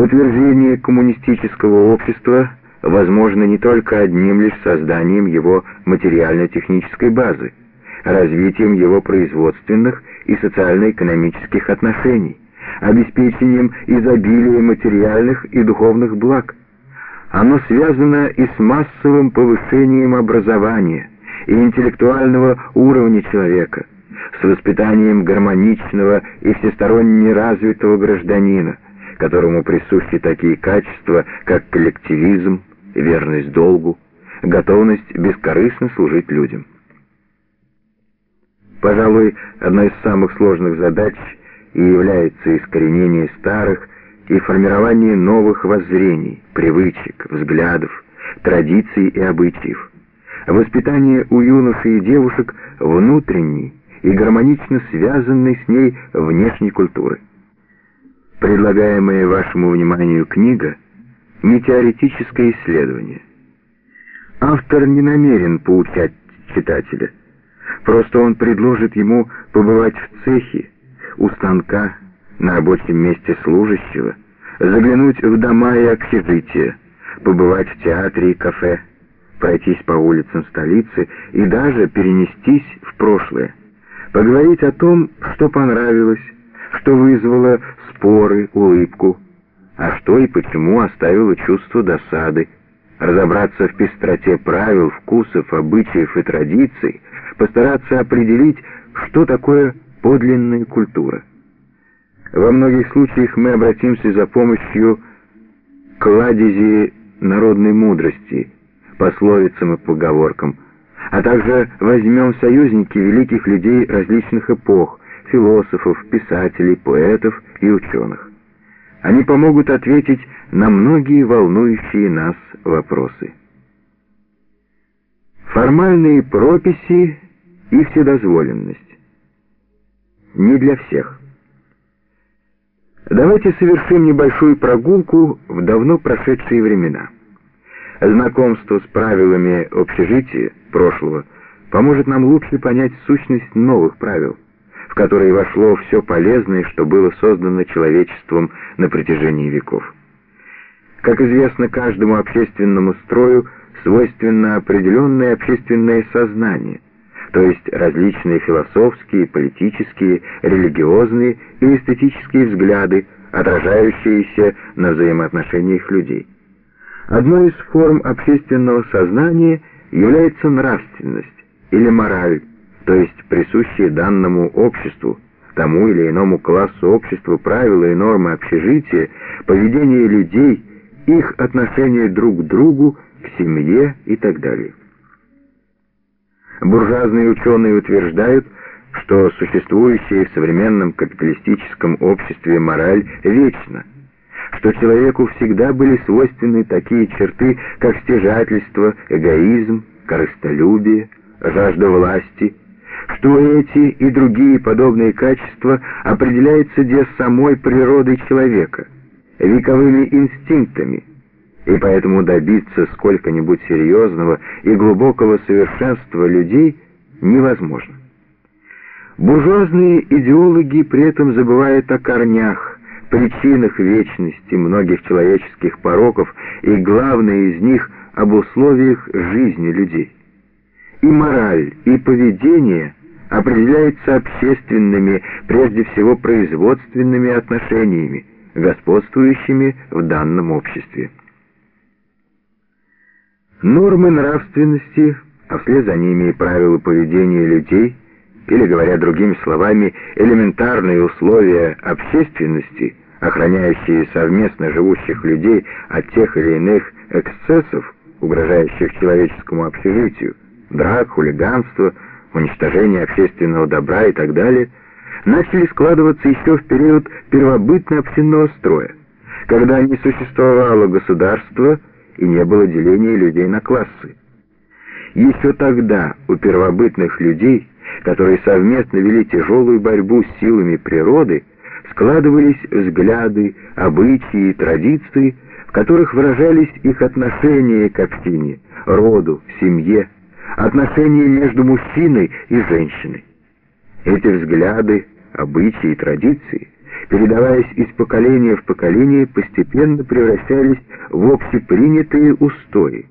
Утверждение коммунистического общества возможно не только одним лишь созданием его материально-технической базы, развитием его производственных и социально-экономических отношений, обеспечением изобилия материальных и духовных благ. Оно связано и с массовым повышением образования и интеллектуального уровня человека, с воспитанием гармоничного и всесторонне развитого гражданина, которому присущи такие качества, как коллективизм, верность долгу, готовность бескорыстно служить людям. Пожалуй, одной из самых сложных задач и является искоренение старых и формирование новых воззрений, привычек, взглядов, традиций и обычаев. Воспитание у юношей и девушек внутренней и гармонично связанной с ней внешней культуры. Предлагаемая вашему вниманию книга — не теоретическое исследование. Автор не намерен поучать читателя. Просто он предложит ему побывать в цехе, у станка, на рабочем месте служащего, заглянуть в дома и общежития, побывать в театре и кафе, пройтись по улицам столицы и даже перенестись в прошлое, поговорить о том, что понравилось, что вызвало споры, улыбку, а что и почему оставило чувство досады, разобраться в пестроте правил, вкусов, обычаев и традиций, постараться определить, что такое подлинная культура. Во многих случаях мы обратимся за помощью к кладези народной мудрости, пословицам и поговоркам, а также возьмем союзники великих людей различных эпох, философов, писателей, поэтов и ученых. Они помогут ответить на многие волнующие нас вопросы. Формальные прописи и вседозволенность. Не для всех. Давайте совершим небольшую прогулку в давно прошедшие времена. Знакомство с правилами общежития прошлого поможет нам лучше понять сущность новых правил – в который вошло все полезное, что было создано человечеством на протяжении веков. Как известно, каждому общественному строю свойственно определенное общественное сознание, то есть различные философские, политические, религиозные и эстетические взгляды, отражающиеся на взаимоотношениях людей. Одной из форм общественного сознания является нравственность или мораль, то есть присущие данному обществу, тому или иному классу общества правила и нормы общежития, поведение людей, их отношение друг к другу, к семье и так далее. Буржуазные ученые утверждают, что существующая в современном капиталистическом обществе мораль вечна, что человеку всегда были свойственны такие черты, как стяжательство, эгоизм, корыстолюбие, жажда власти – что эти и другие подобные качества определяются де самой природой человека, вековыми инстинктами, и поэтому добиться сколько-нибудь серьезного и глубокого совершенства людей невозможно. Буржуазные идеологи при этом забывают о корнях, причинах вечности многих человеческих пороков и, главное из них, об условиях жизни людей. И мораль, и поведение – определяется общественными, прежде всего производственными отношениями, господствующими в данном обществе. Нормы нравственности, а вслед за ними и правила поведения людей, или, говоря другими словами, элементарные условия общественности, охраняющие совместно живущих людей от тех или иных эксцессов, угрожающих человеческому общежитию, драк, хулиганства, уничтожение общественного добра и так далее, начали складываться еще в период первобытно-общинного строя, когда не существовало государства и не было деления людей на классы. Еще тогда у первобытных людей, которые совместно вели тяжелую борьбу с силами природы, складывались взгляды, обычаи и традиции, в которых выражались их отношения к общине, роду, семье, отношения между мужчиной и женщиной. Эти взгляды, обычаи и традиции передаваясь из поколения в поколение, постепенно превращались в общепринятые устои.